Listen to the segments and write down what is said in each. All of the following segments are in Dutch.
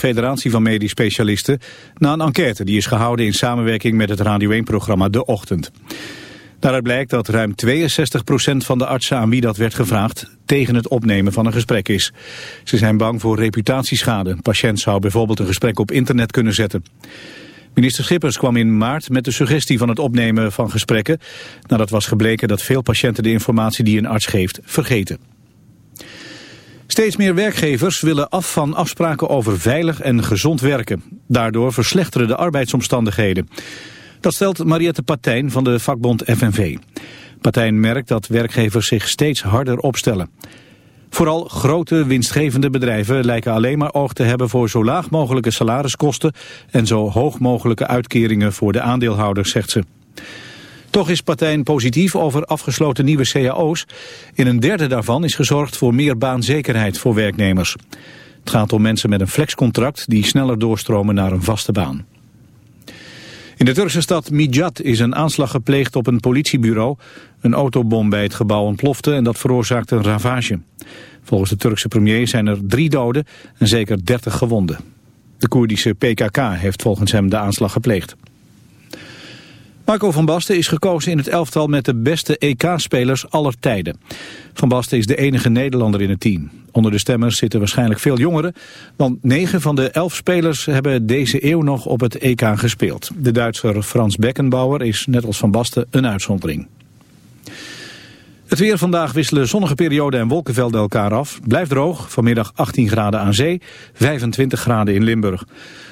Federatie van Medisch Specialisten na een enquête die is gehouden in samenwerking met het Radio 1-programma De Ochtend. Daaruit blijkt dat ruim 62% van de artsen aan wie dat werd gevraagd tegen het opnemen van een gesprek is. Ze zijn bang voor reputatieschade. Een patiënt zou bijvoorbeeld een gesprek op internet kunnen zetten. Minister Schippers kwam in maart met de suggestie van het opnemen van gesprekken... nadat was gebleken dat veel patiënten de informatie die een arts geeft vergeten. Steeds meer werkgevers willen af van afspraken over veilig en gezond werken. Daardoor verslechteren de arbeidsomstandigheden. Dat stelt Mariette Patijn van de vakbond FNV. Patijn merkt dat werkgevers zich steeds harder opstellen. Vooral grote winstgevende bedrijven lijken alleen maar oog te hebben voor zo laag mogelijke salariskosten en zo hoog mogelijke uitkeringen voor de aandeelhouders, zegt ze. Toch is Patijn positief over afgesloten nieuwe cao's. In een derde daarvan is gezorgd voor meer baanzekerheid voor werknemers. Het gaat om mensen met een flexcontract die sneller doorstromen naar een vaste baan. In de Turkse stad Mijat is een aanslag gepleegd op een politiebureau. Een autobom bij het gebouw ontplofte en dat veroorzaakte een ravage. Volgens de Turkse premier zijn er drie doden en zeker dertig gewonden. De Koerdische PKK heeft volgens hem de aanslag gepleegd. Marco van Basten is gekozen in het elftal met de beste EK-spelers aller tijden. Van Basten is de enige Nederlander in het team. Onder de stemmers zitten waarschijnlijk veel jongeren, want negen van de elf spelers hebben deze eeuw nog op het EK gespeeld. De Duitser Frans Beckenbauer is net als Van Basten een uitzondering. Het weer vandaag wisselen zonnige perioden en wolkenvelden elkaar af. Blijft droog, vanmiddag 18 graden aan zee, 25 graden in Limburg.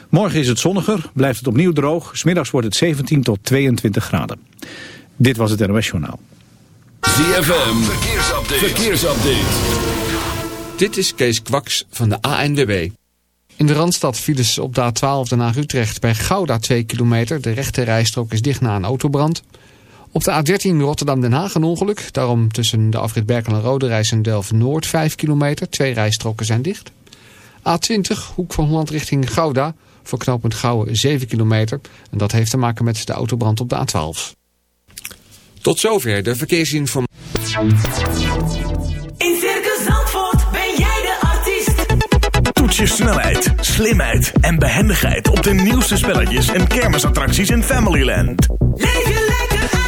Morgen is het zonniger, blijft het opnieuw droog. Smiddags wordt het 17 tot 22 graden. Dit was het NOS Journaal. ZFM, verkeersupdate. verkeersupdate. Dit is Kees Kwaks van de ANWB. In de Randstad files op de A12 Den Haag-Utrecht bij Gouda 2 kilometer. De rechte rijstrook is dicht na een autobrand. Op de A13 Rotterdam-Den Haag een ongeluk. Daarom tussen de afrit Berkel en Rode reis en Delft-Noord 5 kilometer. Twee rijstroken zijn dicht. A20 Hoek van Holland richting Gouda voor knooppunt Gouwen 7 kilometer. En dat heeft te maken met de autobrand op de A12. Tot zover de verkeersinformatie. In Circus Zandvoort ben jij de artiest. Toets je snelheid, slimheid en behendigheid op de nieuwste spelletjes en kermisattracties in Familyland. Leef je lekker uit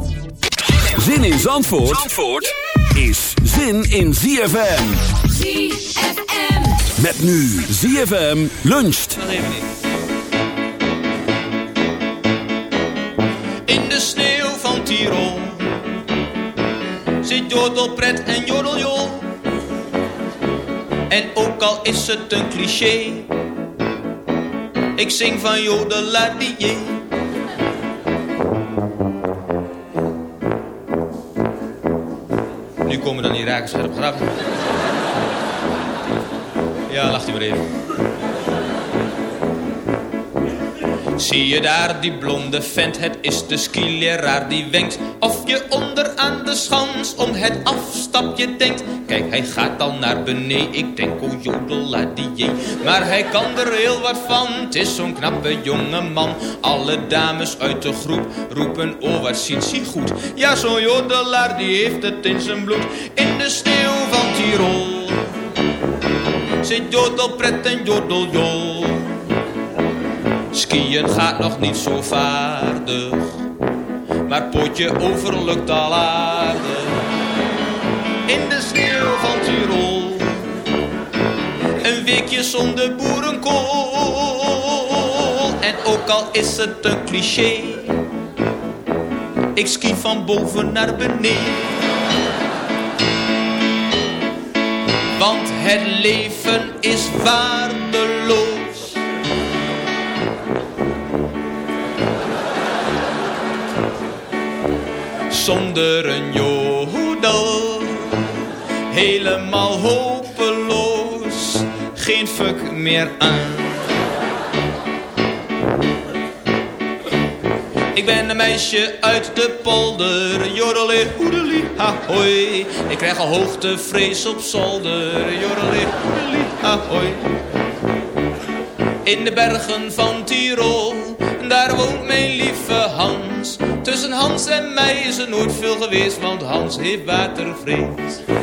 Zin in Zandvoort, Zandvoort is zin in ZFM. ZFM. Met nu ZFM luncht. In de sneeuw van Tirol zit jodelpret en jodeljol. En ook al is het een cliché, ik zing van jodeladier. Komen dan die raken scherp grappen. Ja, lacht u maar even. Zie je daar die blonde vent, het is de skileraar die wenkt. Of je onder aan de schans om het afstapje denkt. Kijk, hij gaat al naar beneden, ik denk oh jodeladier Maar hij kan er heel wat van, het is zo'n knappe jonge man. Alle dames uit de groep roepen, oh wat ziet hij goed? Ja, zo'n jodelaar die heeft het in zijn bloed. In de sneeuw van Tirol. Zit jodelpret en jodeljol. Skiën gaat nog niet zo vaardig. Maar potje overlukt al aardig. In de sneeuw van Tirol. Een weekje zonder boerenkool. En ook al is het een cliché. Ik ski van boven naar beneden. Want het leven is waardeloos. Zonder een jodel, helemaal hopeloos, geen fuck meer aan. Ik ben een meisje uit de polder, jodelie, hoedelie, hoi. Ik krijg al hoogtevrees op zolder, jodelie, hoedelie, hoi. In de bergen van Tirol, daar woont mijn lieve Hans. Tussen Hans en mij is er nooit veel geweest, want Hans heeft watervrees.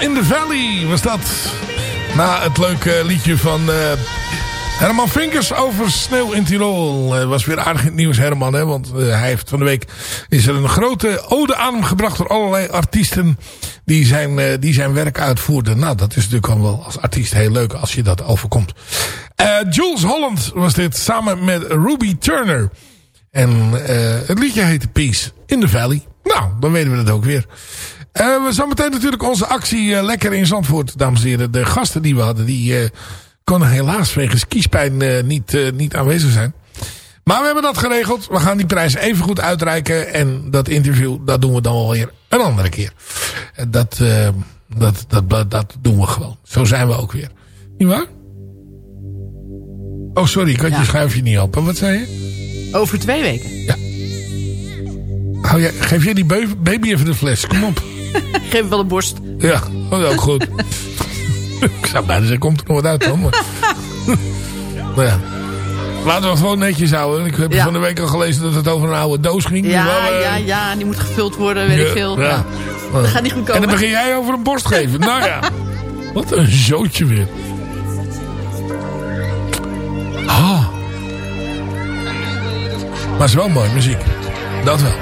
In the Valley was dat. Na het leuke liedje van eh, Herman Vinkers over sneeuw in Tirol. Was weer aardig nieuws Herman. Hè, want eh, hij heeft van de week is er een grote ode aan hem gebracht door allerlei artiesten die zijn, eh, die zijn werk uitvoerden. Nou dat is natuurlijk wel als artiest heel leuk als je dat overkomt. Jules Holland was dit samen met Ruby Turner. En het liedje heette Peace in the Valley. Nou, dan weten we het ook weer. Uh, we zometeen natuurlijk onze actie uh, Lekker in Zandvoort, dames en heren. De gasten die we hadden, die uh, konden helaas wegens kiespijn niet, niet aanwezig zijn. Maar we hebben dat geregeld. We gaan die prijs even goed uitreiken. En dat interview, dat doen we dan wel weer een andere keer. Dat, dat, dat, dat doen we gewoon. Zo zijn we ook weer. Niet waar? Oh, sorry, ik had ja. je schuifje niet open. Wat zei je? Over twee weken. Ja. Hou jij, geef jij die baby even de fles. Kom op. Geef wel een borst. Ja, dat is ook goed. ik zou bijna zeggen, komt er nog wat uit dan. Maar... nou ja. Laten we het gewoon netjes houden. Ik heb ja. van de week al gelezen dat het over een oude doos ging. Ja, maar, uh... ja, ja. Die moet gevuld worden, weet ja, ik veel. Ja. Dat gaat niet goed komen. En dan begin jij over een borst geven. nou ja. Wat een zootje weer. Ah. Maar het is wel mooi muziek. Dat wel.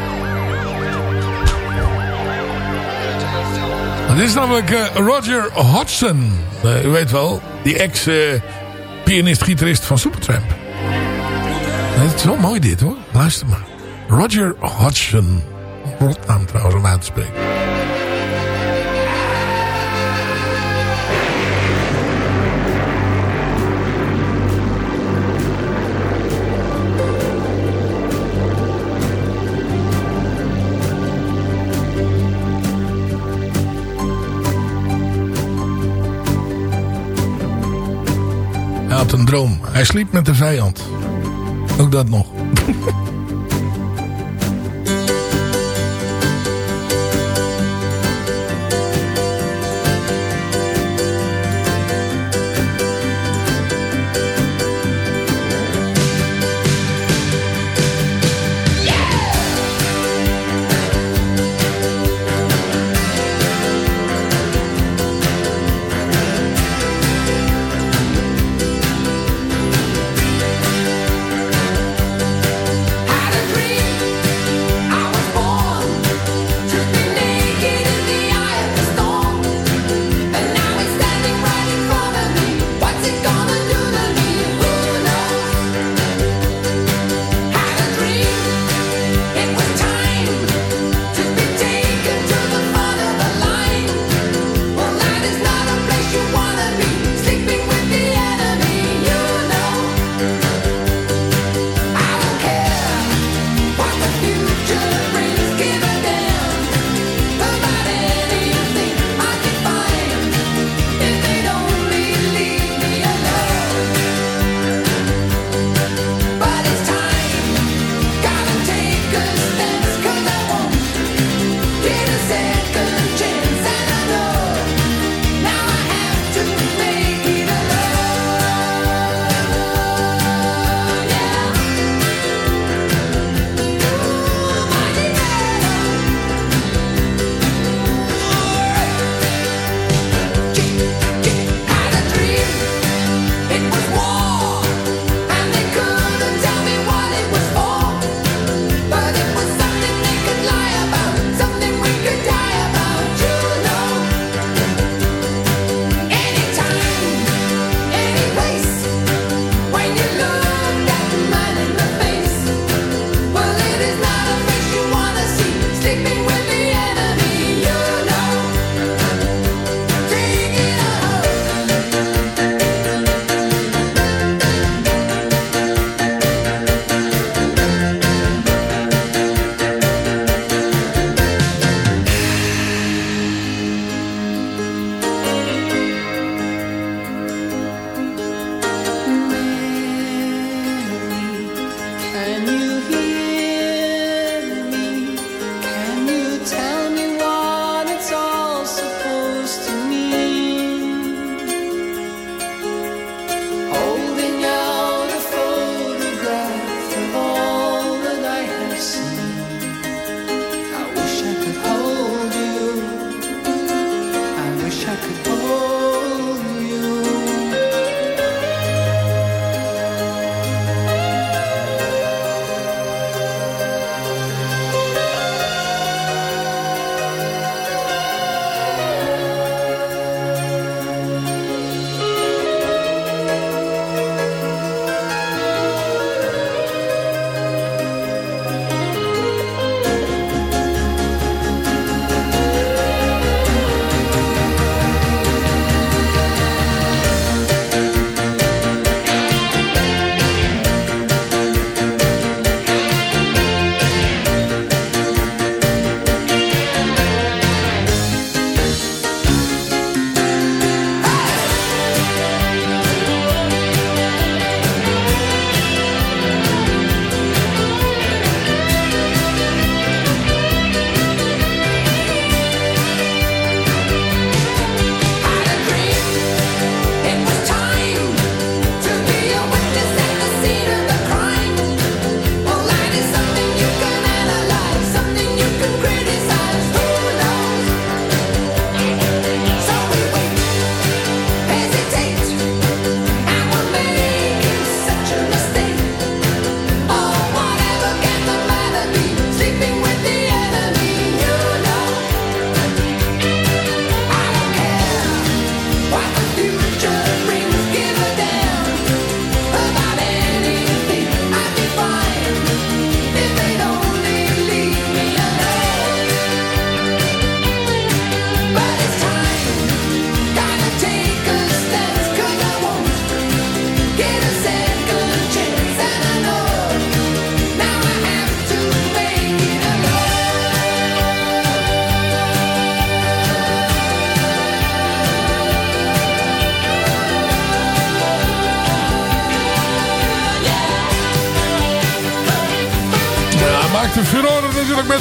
Dit is namelijk uh, Roger Hodgson. Uh, u weet wel, die ex-pianist-gitarist van Supertramp. Het is wel mooi dit hoor. Luister maar. Roger Hodgson. Rotnaam trouwens om uit te spreken. Een droom. Hij sliep met de vijand. Ook dat nog.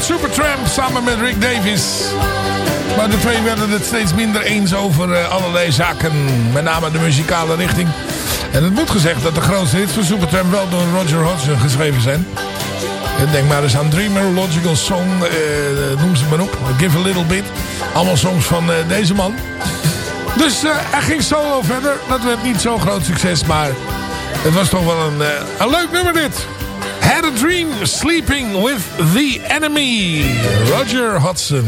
Supertramp samen met Rick Davis. Maar de twee werden het steeds minder eens over uh, allerlei zaken. Met name de muzikale richting. En het moet gezegd dat de grootste hits van Supertramp wel door Roger Hodgson geschreven zijn. Denk maar eens aan Dreamer, Logical Song, uh, noem ze maar op. Give a Little Bit. Allemaal songs van uh, deze man. Dus uh, hij ging solo verder. Dat werd niet zo'n groot succes, maar het was toch wel een, een leuk nummer dit. Had a Dream, Sleeping with the Enemy. Roger Hodgson.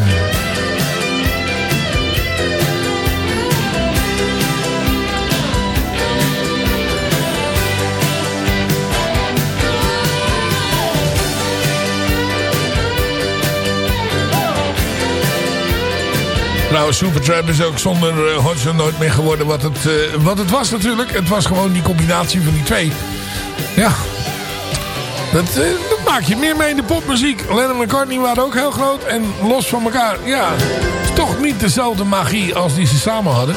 Trouwens, Supertramp is ook zonder uh, Hodgson nooit meer geworden wat het, uh, wat het was natuurlijk. Het was gewoon die combinatie van die twee. Ja, dat, uh, dat maak je meer mee in de popmuziek. Lennon en McCartney waren ook heel groot en los van elkaar. Ja, toch niet dezelfde magie als die ze samen hadden.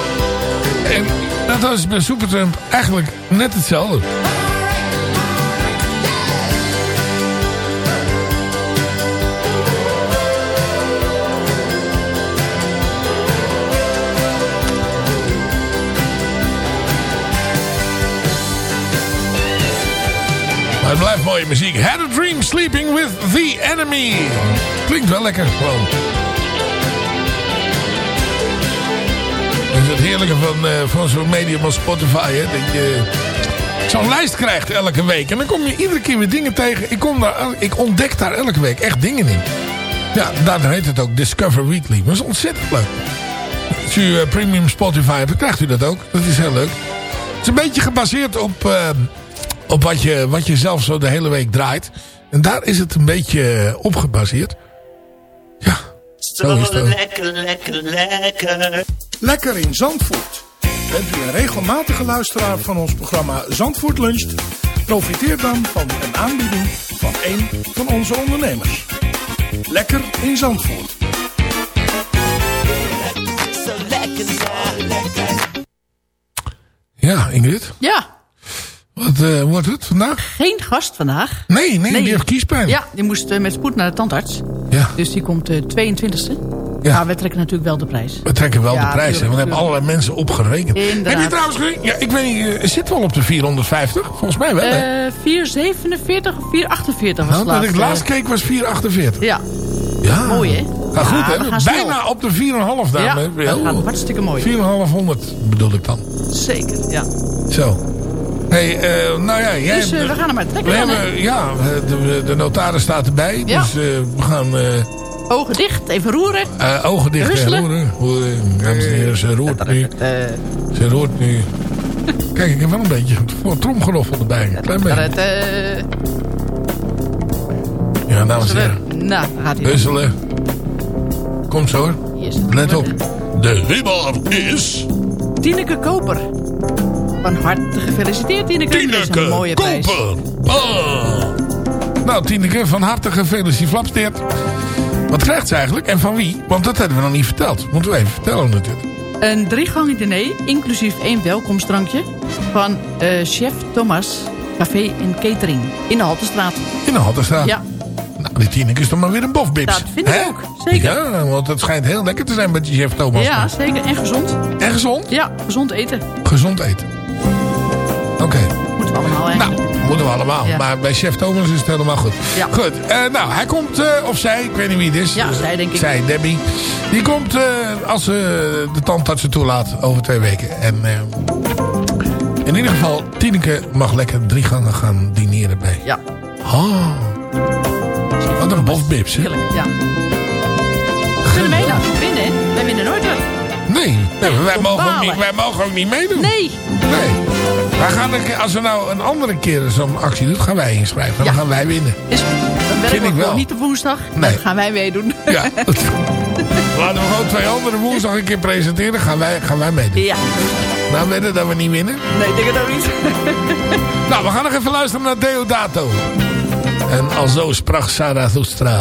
En dat was bij Supertramp eigenlijk net hetzelfde. Het blijft mooie muziek. Had a Dream Sleeping with the Enemy. Klinkt wel lekker gewoon. Dat is het heerlijke van, uh, van zo'n medium als Spotify. Hè? Dat je zo'n lijst krijgt elke week. En dan kom je iedere keer weer dingen tegen. Ik, kom daar, ik ontdek daar elke week echt dingen in. Ja, daarom heet het ook Discover Weekly. Maar dat is ontzettend leuk. Als u uh, premium Spotify hebt, dan krijgt u dat ook. Dat is heel leuk. Het is een beetje gebaseerd op... Uh, op wat je, wat je zelf zo de hele week draait. En daar is het een beetje op gebaseerd. Ja, zo is het lekker, lekker, lekker. Lekker in Zandvoort. Bent u een regelmatige luisteraar van ons programma Zandvoort Luncht? Profiteer dan van een aanbieding van een van onze ondernemers. Lekker in Zandvoort. Ja, Ingrid? Ja. Wat uh, wordt het vandaag? Geen gast vandaag. Nee, nee, nee. die heeft kiespijn. Ja, die moest uh, met spoed naar de tandarts. Ja. Dus die komt uh, 22e. Ja. Maar we trekken natuurlijk wel de prijs. We trekken wel Ja, de prijs. hè, Want we hebben allerlei mensen opgerekend. Inderdaad. Heb je trouwens... Ja, ik weet niet, eh, zit wel op de 450? Volgens mij wel, hè? Eh 447 of 448 was Nou, het dat ik laatste. laatst keek was 448. Ja, Ja. mooi hè? Ga goed, Ja, hè? snel. Bijna op de 4,5 Ja, dame. dat gaat hartstikke mooi. 4,500 bedoel ik dan. Zeker, ja. Zo. Hey, eh, nou ja, jij Dus eh, we gaan er maar trekken we dan, hebben, ja, de, de notaris staat erbij. Ja. Dus eh, we gaan Ogen dicht, even roeren. ogen dicht en Russelen. roeren. Dames en heren, ze roert nu. Ze roert nu. Kijk, ik heb wel een beetje een tromgeroffel erbij. Klein beetje. Ja, dames en heren. nou, gaat hij. Wisselen. Kom zo hoor. Let op. De winnaar is... Tineke Koper. Van harte gefeliciteerd, Tineke. Een Tineke mooie prijs. Koper. Ah. Nou, Tineke, van harte gefeliciteerd. Wat krijgt ze eigenlijk en van wie? Want dat hebben we nog niet verteld. Moeten we even vertellen natuurlijk. Een driegangen diner, inclusief één welkomstdrankje... van eh, chef Thomas Café en Catering in de Haltestraat. In de Halterstraat. Ja, Nou, die Tineke is toch maar weer een bofbips. Dat vind ik Hè? ook, zeker. Ja, want het schijnt heel lekker te zijn met die chef Thomas. ja, zeker. En gezond. En gezond? Ja, gezond eten. Gezond eten. Oké. Moeten we allemaal eigenlijk. Nou, moeten we allemaal. Ja. Maar bij chef Thomas is het helemaal goed. Ja. Goed. eh, nou, hij komt, eh, of zij, ik weet niet wie het is. Ja, zij, denk ik. Zij, Debbie. Die komt eh, als ze de tandarts er toelaat over twee weken. En eh, in ieder geval, Tineke mag lekker drie gangen gaan dineren bij. Ja, Oh, wat een bofbips, hè? heerlijk. Ja. Kunnen wij niet winnen? Wij winnen nooit wat. Nee, nee wij, mogen ook niet, wij mogen ook niet meedoen. Nee. Nee. Wij gaan keer, als er nou een andere keer zo'n actie doet, gaan wij inschrijven. Dan Ja. gaan wij winnen. Is, dan we ik wel. niet op woensdag. Nee. Dan gaan wij meedoen. Ja. Laten we gewoon twee andere woensdag een keer presenteren. Gaan wij, gaan wij meedoen. Ja. Nou, wedden dat we niet winnen. Nee, ik denk het ook niet. Nou, we gaan nog even luisteren naar Deodato. En alzo sprak Zarathustra.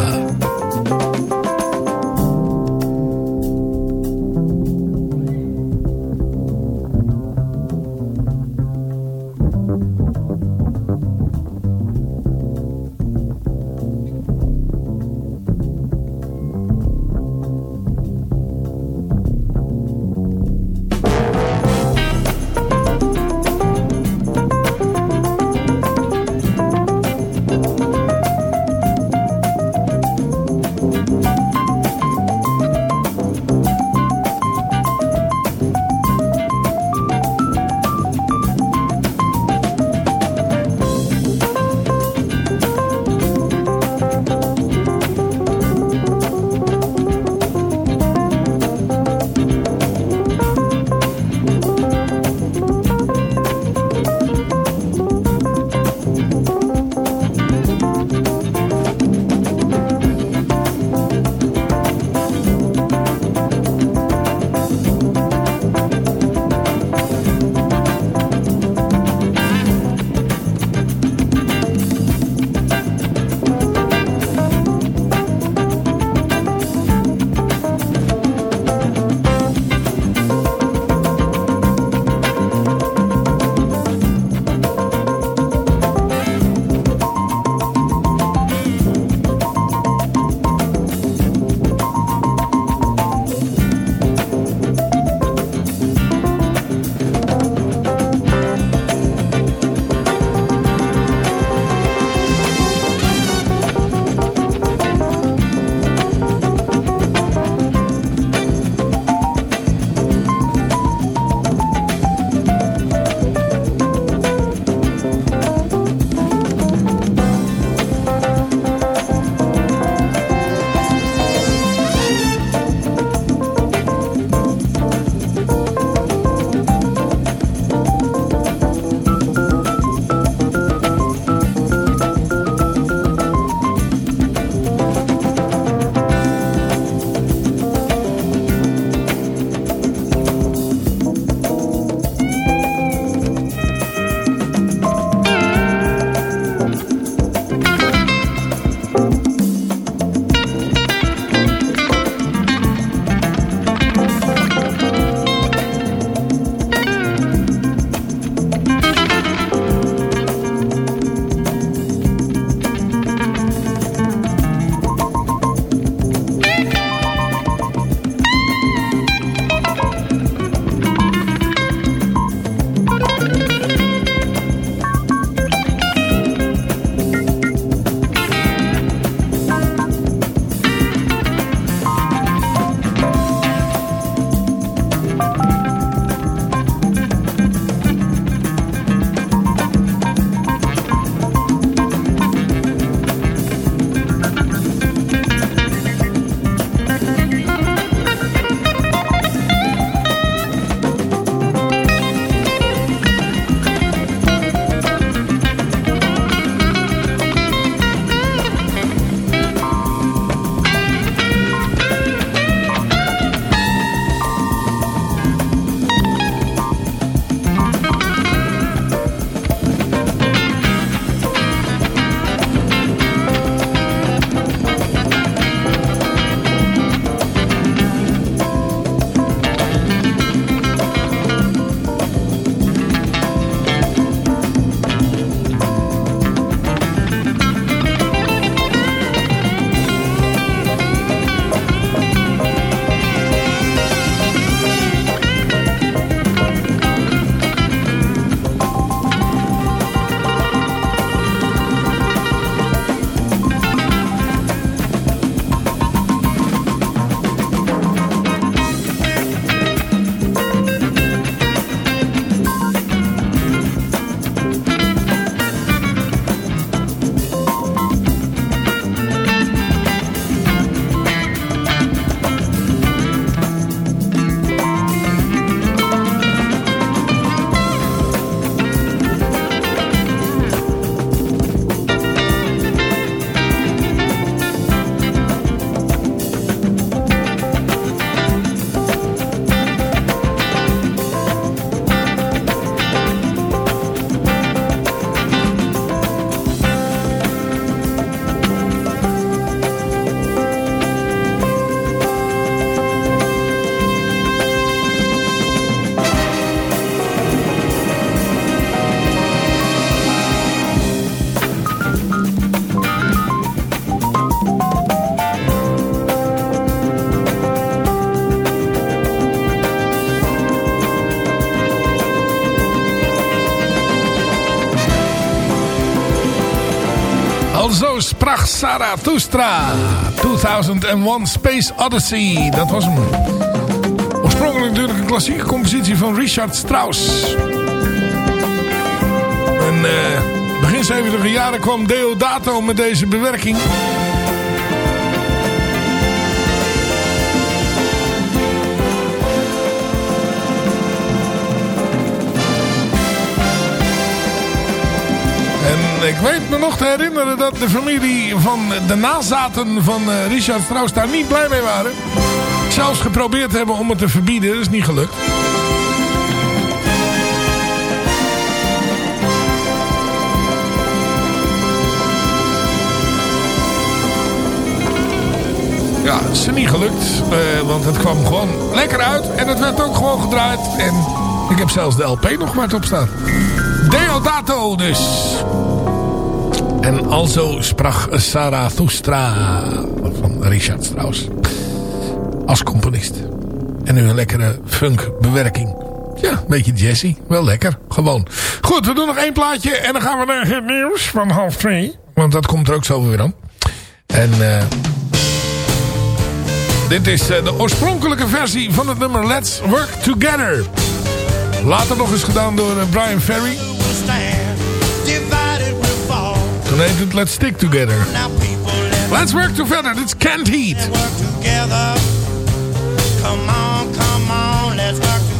Zarathustra. 2001 Space Odyssey. Dat was hem. Oorspronkelijk natuurlijk een klassieke compositie van Richard Strauss. En eh, begin 70 jaren kwam Deodato met deze bewerking. En ik weet me nog te herinneren dat de familie van de nazaten van eh, Richard Strauss daar niet blij mee waren. Zelfs geprobeerd hebben om het te verbieden, dat is niet gelukt. Ja, het is niet gelukt. eh, want het kwam gewoon lekker uit. En het werd ook gewoon gedraaid. En ik heb zelfs de LP nog maar op staan. Deodato dus. En alzo sprach Zarathustra van Richard Strauss. Als componist. En nu een lekkere funkbewerking. Ja, een beetje jazzy. Wel lekker. Gewoon. Goed, we doen nog één plaatje. En dan gaan we naar het nieuws van half twee. Want dat komt er ook zo weer aan. En... eh dit is eh, de oorspronkelijke versie van het nummer Let's Work Together. Later nog eens gedaan door eh, Brian Ferry. Toen heet het Let's Stick Together. Let's Work Together, dit is Kent Heat. together. Come on, come on, let's work together.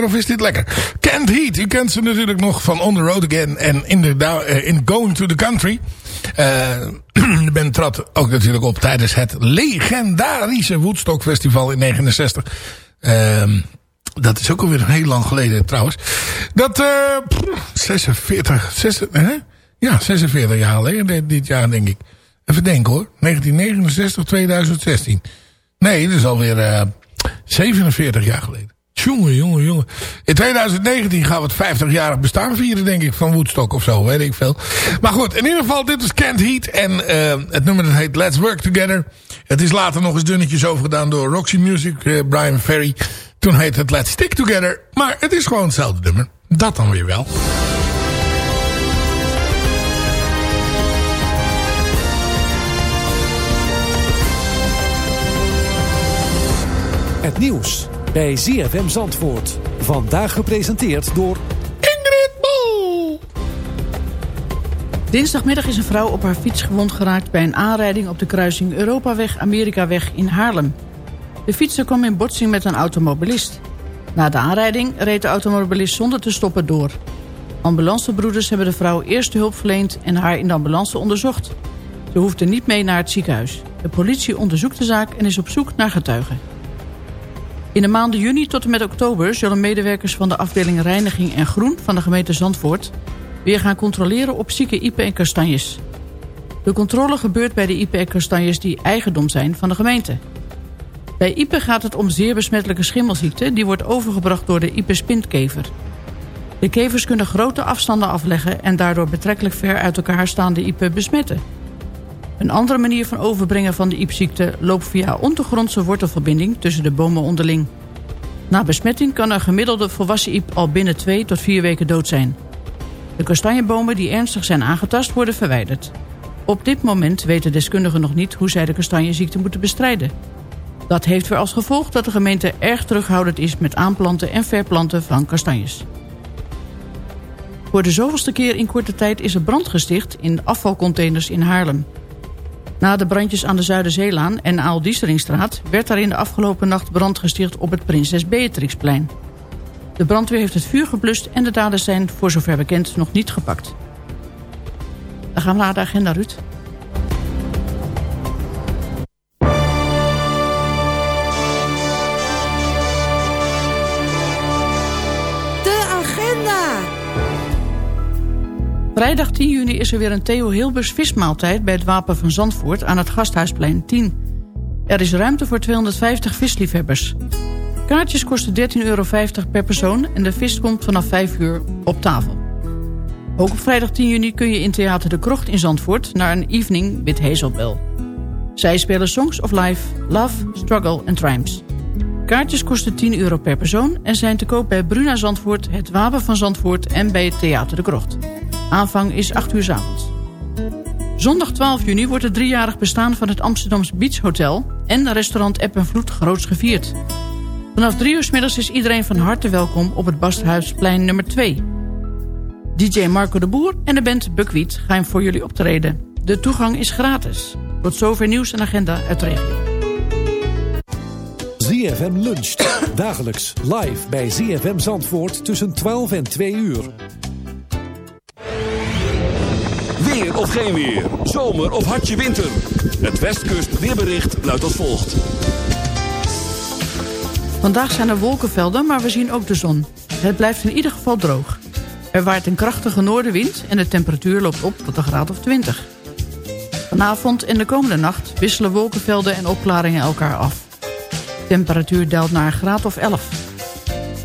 Of is dit lekker? Kent Heat, u kent ze natuurlijk nog van On The Road Again en In, eh, in Going To The Country. Eh, de band trad ook natuurlijk op tijdens het legendarische Woodstock Festival in 69. Ehm, dat is ook alweer heel lang geleden trouwens. Dat, eh, pff, 46, 46 hè? ja, 46 jaar geleden dit- jaar denk ik. Even denken hoor, 1969, 2016. Nee, dat is alweer eh 47 jaar geleden. Jongen, jongen, jongen. In 2019 gaan we het 50-jarig bestaan vieren, denk ik, van Woodstock of zo, weet ik veel. Maar goed, in ieder geval, dit is Kent Heat. En uh, het nummer dat heet Let's Work Together. Het is later nog eens dunnetjes overgedaan door Roxy Music, uh, Brian Ferry. Toen heet het Let's Stick Together. Maar het is gewoon hetzelfde nummer. Dat dan weer wel. Het nieuws bij ZFM Zandvoort. Vandaag gepresenteerd door Ingrid Bol. Dinsdagmiddag is een vrouw op haar fiets gewond geraakt... bij een aanrijding op de kruising Europaweg-Amerikaweg in Haarlem. De fietser kwam in botsing met een automobilist. Na de aanrijding reed de automobilist zonder te stoppen door. Ambulancebroeders hebben de vrouw eerste hulp verleend... en haar in de ambulance onderzocht. Ze hoefde niet mee naar het ziekenhuis. De politie onderzoekt de zaak en is op zoek naar getuigen. In de maanden juni tot en met oktober zullen medewerkers van de afdeling Reiniging en Groen van de gemeente Zandvoort weer gaan controleren op zieke iepen en kastanjes. De controle gebeurt bij de iepen en kastanjes die eigendom zijn van de gemeente. Bij iepen gaat het om zeer besmettelijke schimmelziekte die wordt overgebracht door de iepenspintkever. De kevers kunnen grote afstanden afleggen en daardoor betrekkelijk ver uit elkaar staande iepen besmetten. Een andere manier van overbrengen van de iepziekte loopt via ondergrondse wortelverbinding tussen de bomen onderling. Na besmetting kan een gemiddelde volwassen iep al binnen 2 tot 4 weken dood zijn. De kastanjebomen die ernstig zijn aangetast worden verwijderd. Op dit moment weten deskundigen nog niet hoe zij de kastanjeziekte moeten bestrijden. Dat heeft weer als gevolg dat de gemeente erg terughoudend is met aanplanten en verplanten van kastanjes. Voor de zoveelste keer in korte tijd is er brand gesticht in afvalcontainers in Haarlem. Na de brandjes aan de Zuiderzeelaan en Aal Dieseringstraat... werd daar in de afgelopen nacht brand gesticht op het Prinses Beatrixplein. De brandweer heeft het vuur geblust en de daders zijn, voor zover bekend, nog niet gepakt. Dan gaan we naar de agenda, Ruud. Vrijdag 10 juni is er weer een Theo Hilbers vismaaltijd... bij het Wapen van Zandvoort aan het Gasthuisplein 10. Er is ruimte voor 250 visliefhebbers. Kaartjes kosten 13,50 euro per persoon... en de vis komt vanaf 5 uur op tafel. Ook op vrijdag 10 juni kun je in Theater de Krocht in Zandvoort... naar een evening with Hazelbell. Zij spelen songs of life, love, struggle en triumphs. Kaartjes kosten 10 euro per persoon... en zijn te koop bij Bruna Zandvoort, het Wapen van Zandvoort... en bij Theater de Krocht. Aanvang is 8 uur s avonds. Zondag 12 juni wordt het driejarig bestaan van het Amsterdamse Beach Hotel... en restaurant App en Vloed groots gevierd. Vanaf 3 uur s middags is iedereen van harte welkom op het Basthuisplein nummer 2. DJ Marco de Boer en de band Buckwheat gaan voor jullie optreden. De toegang is gratis. Tot zover nieuws en agenda uit de regio. ZFM luncht. Dagelijks live bij ZFM Zandvoort tussen 12 en 2 uur. Weer of geen weer. Zomer of hartje winter. Het Westkust weerbericht luidt als volgt. Vandaag zijn er wolkenvelden, maar we zien ook de zon. Het blijft in ieder geval droog. Er waait een krachtige noordenwind en de temperatuur loopt op tot een graad of 20. Vanavond en de komende nacht wisselen wolkenvelden en opklaringen elkaar af. De temperatuur daalt naar een graad of 11.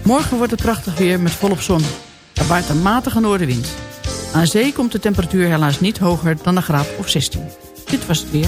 Morgen wordt het prachtig weer met volop zon. Er waait een matige noordenwind. Aan zee komt de temperatuur helaas niet hoger dan een graad of 16. Dit was het weer.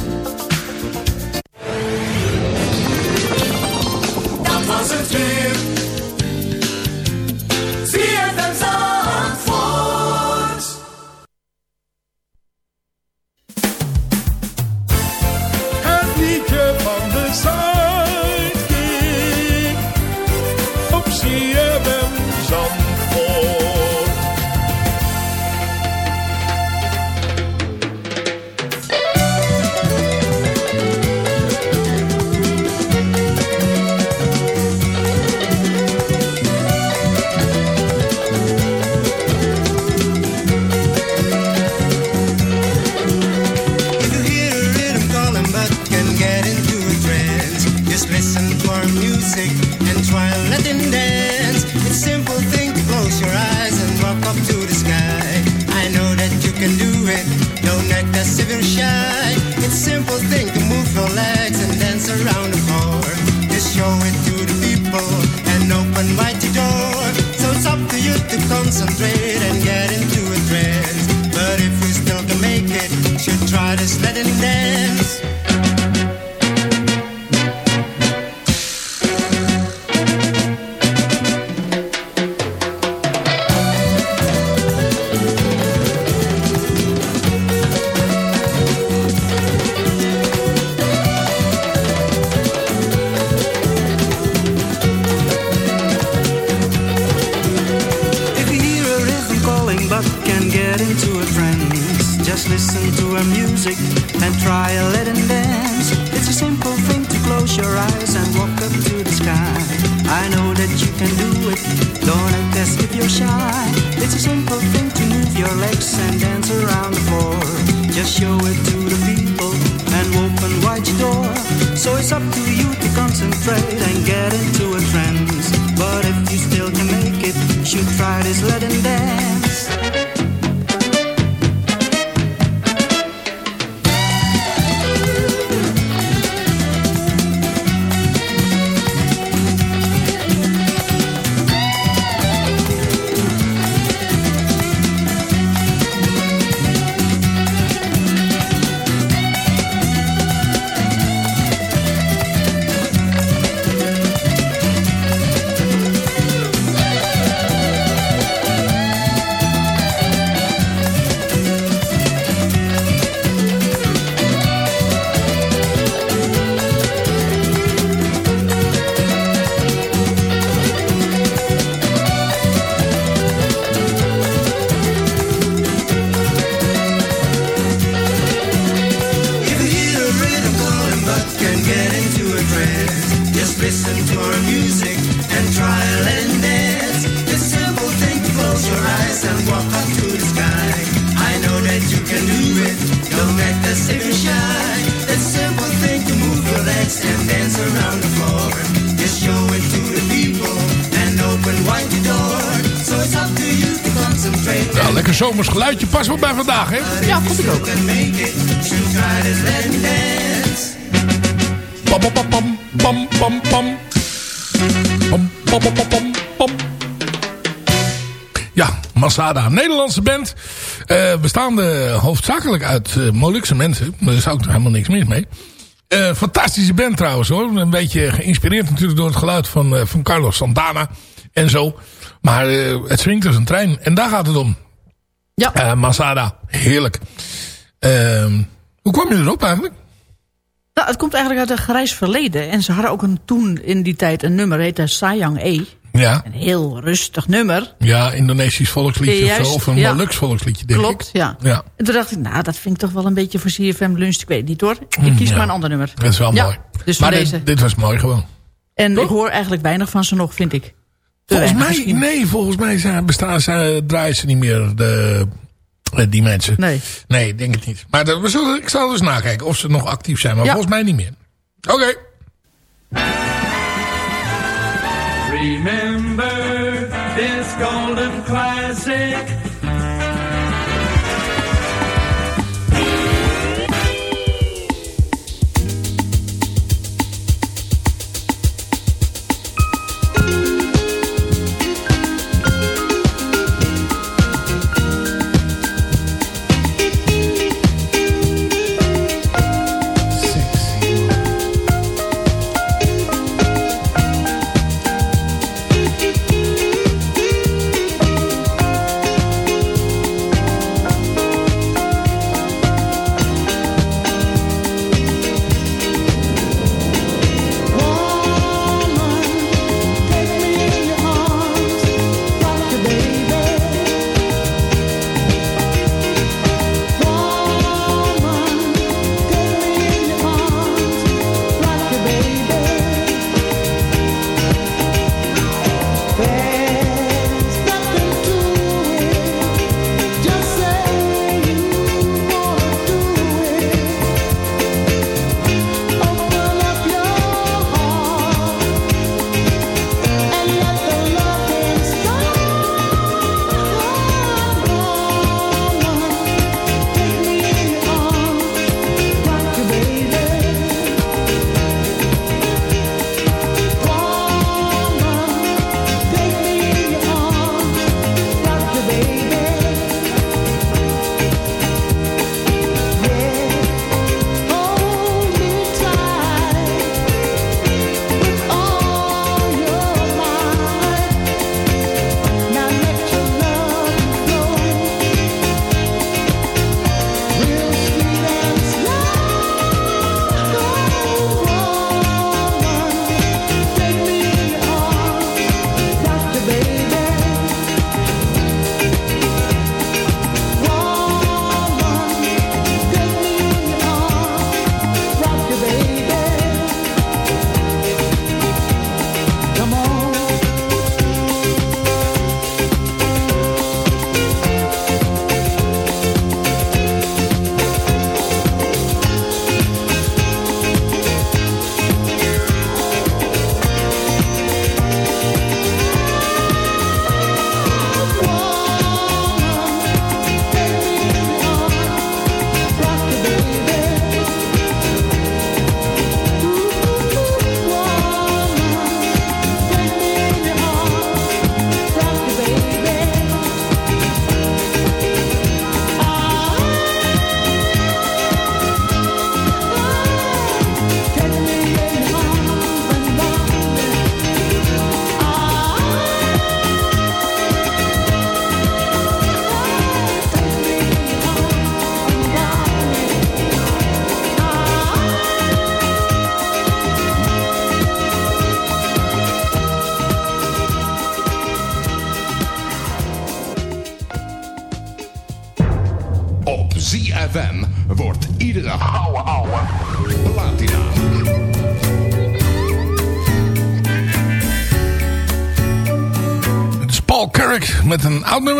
Listen to her music and try a Latin vond ik ook. Ja, Masada, Nederlandse band. eh, bestaande hoofdzakelijk uit eh, Molukse mensen. Daar is ook helemaal niks mis mee. Eh, fantastische band trouwens hoor. Een beetje geïnspireerd natuurlijk door het geluid van, eh, van Carlos Santana en zo. Maar eh, het swingt als een trein. En daar gaat het om. Ja. Eh, Masada, heerlijk. Ehm, hoe kwam je erop eigenlijk? Nou, het komt eigenlijk uit een grijs verleden. En ze hadden ook een, toen in die tijd een nummer, heette Sayang E. Ja, Een heel rustig nummer. ja Indonesisch volksliedje of zo. Of een ja. Molux volksliedje denk Klopt, ik. ja. Ja, En toen dacht ik, nou, dat vind ik toch wel een beetje voor CFM Lunch. Ik weet het niet hoor. Ik kies ja. maar een ander nummer. dat is wel Ja, mooi. Dus maar van dit, deze. dit was mooi gewoon. En Toch? ik hoor eigenlijk weinig van ze nog, vind ik. Te Volgens mij, misschien. nee, volgens mij zijn, bestaan, zijn, draaien ze niet meer, de, die mensen. Nee. Nee, ik denk het niet. Maar dat- we zullen, ik zal dus nakijken of ze nog actief zijn. Maar Ja. volgens mij niet meer. Oké. Remember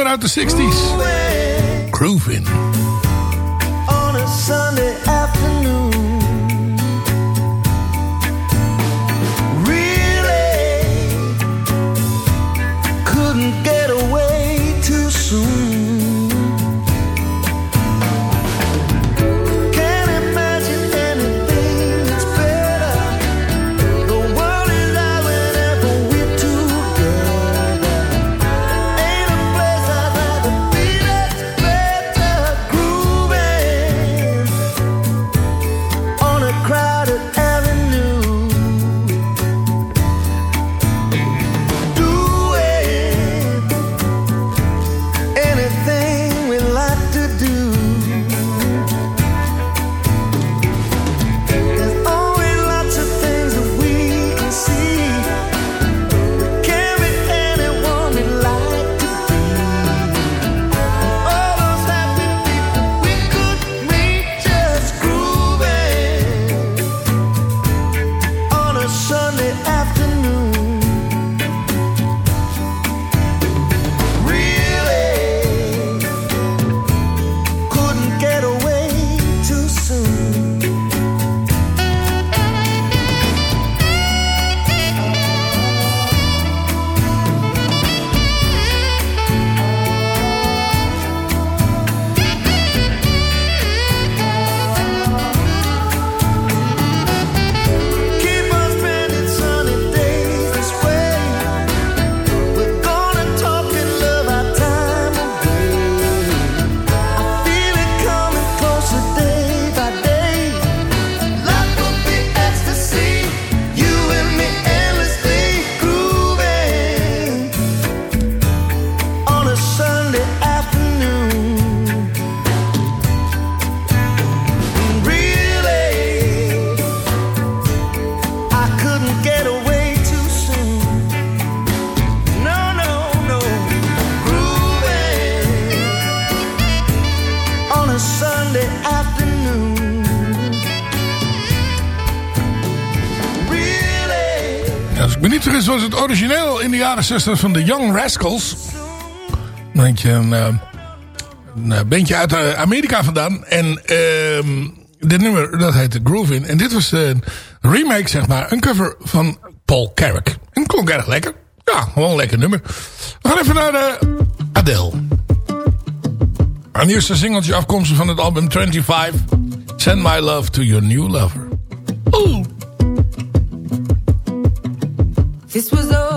nummer uit de 60s. Groovin'. zusters van de Young Rascals. Een beetje een, eh, een uit eh, Amerika vandaan. En ehm, dit nummer, dat heet Groovin. En dit was een remake, zeg maar. Een cover van Paul Carrick. En klonk erg lekker. Ja, gewoon een lekker nummer. We gaan even naar de Adele. Een eerste singeltje afkomstig van het album 25. Send my love to your new lover. Oeh! This was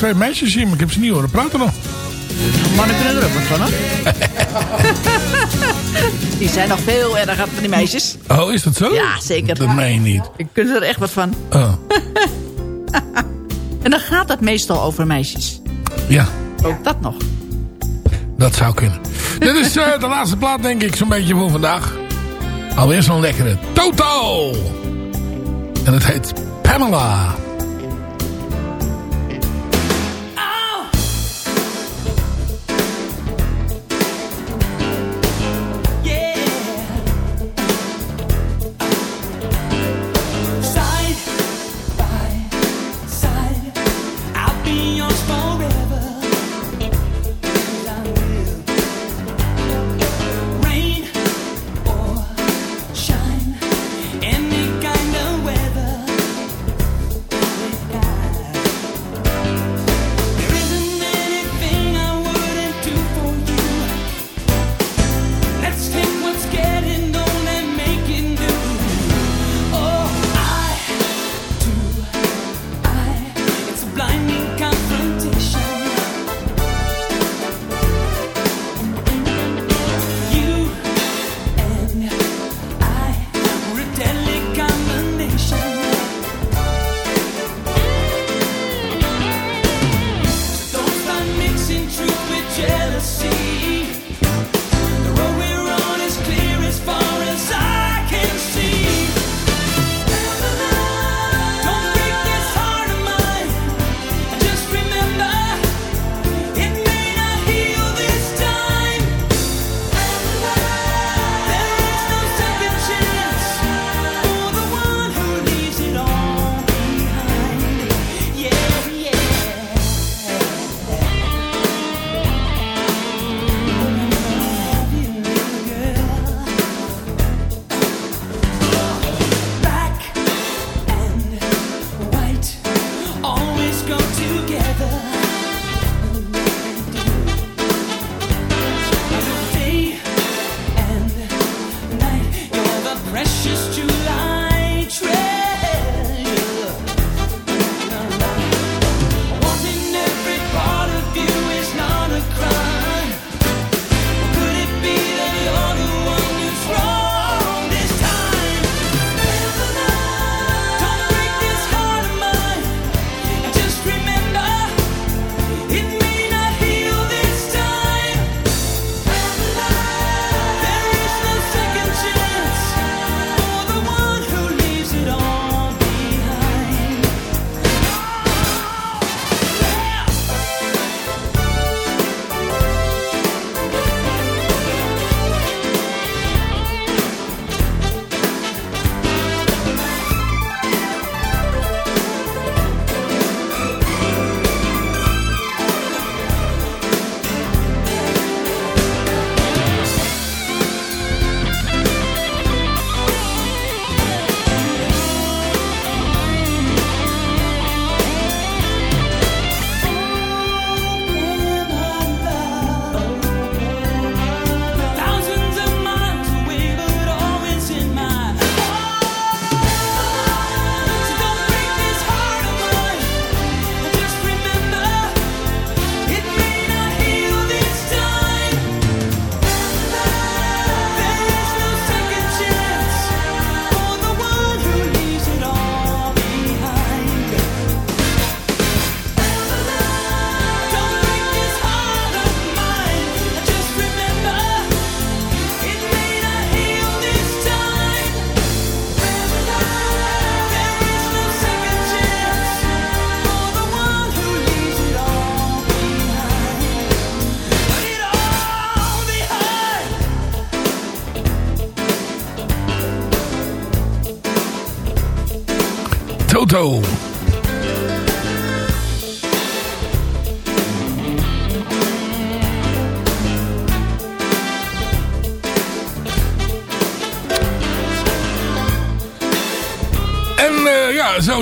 twee meisjes zien, maar ik heb ze niet horen praten nog. Mannen kunnen er ook wat van, hè? die zijn nog veel erger dan die meisjes. Oh, is dat zo? Ja, zeker. Dat meen niet. Ik kunnen er echt wat van. Oh. en dan gaat dat meestal over meisjes. Ja. Ook dat nog. Dat zou kunnen. Dit is eh, de laatste plaat, denk ik, zo'n beetje voor vandaag. Alweer zo'n lekkere Toto. En het heet Pamela.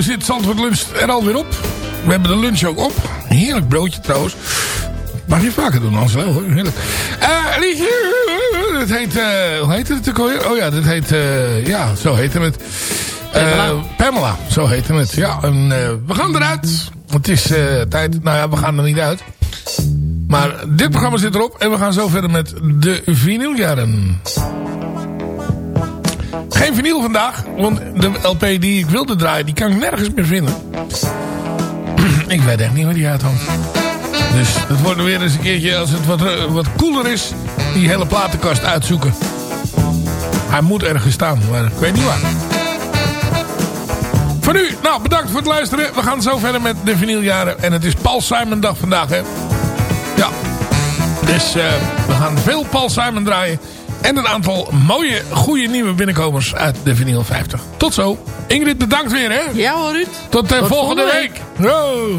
Zo zit Zandvoort Lunch er alweer op. We hebben de lunch ook op. Heerlijk broodje trouwens. Mag je vaker doen, als wel hoor. Heerlijk. Eh, liedje. Het heet, eh, hoe heet het ook alweer? Oh ja, dit heet, eh, ja, zo heette het. Eh, Pamela. Pamela, zo heette het. Ja, en we gaan eruit. Het is tijd, nou ja, we gaan er niet uit. Maar dit programma zit erop en we gaan zo verder met de vinyljaren. Geen vinyl vandaag, want de LP die ik wilde draaien, die kan ik nergens meer vinden. ik weet echt niet waar die uithangt. Dus het wordt weer eens een keertje, als het wat, eh, wat koeler is, die hele platenkast uitzoeken. Hij moet ergens staan, maar ik weet niet waar. Voor nu, nou bedankt voor het luisteren. We gaan zo verder met de vinyljaren. En het is Paul Simon dag vandaag, hè. Ja. Dus eh, we gaan veel Paul Simon draaien. En een aantal mooie, goede nieuwe binnenkomers uit de vinyl 50. Tot zo. Ingrid, bedankt weer, hè. Ja hoor, Ruud. Tot, eh, Tot volgende volgende week. Yo.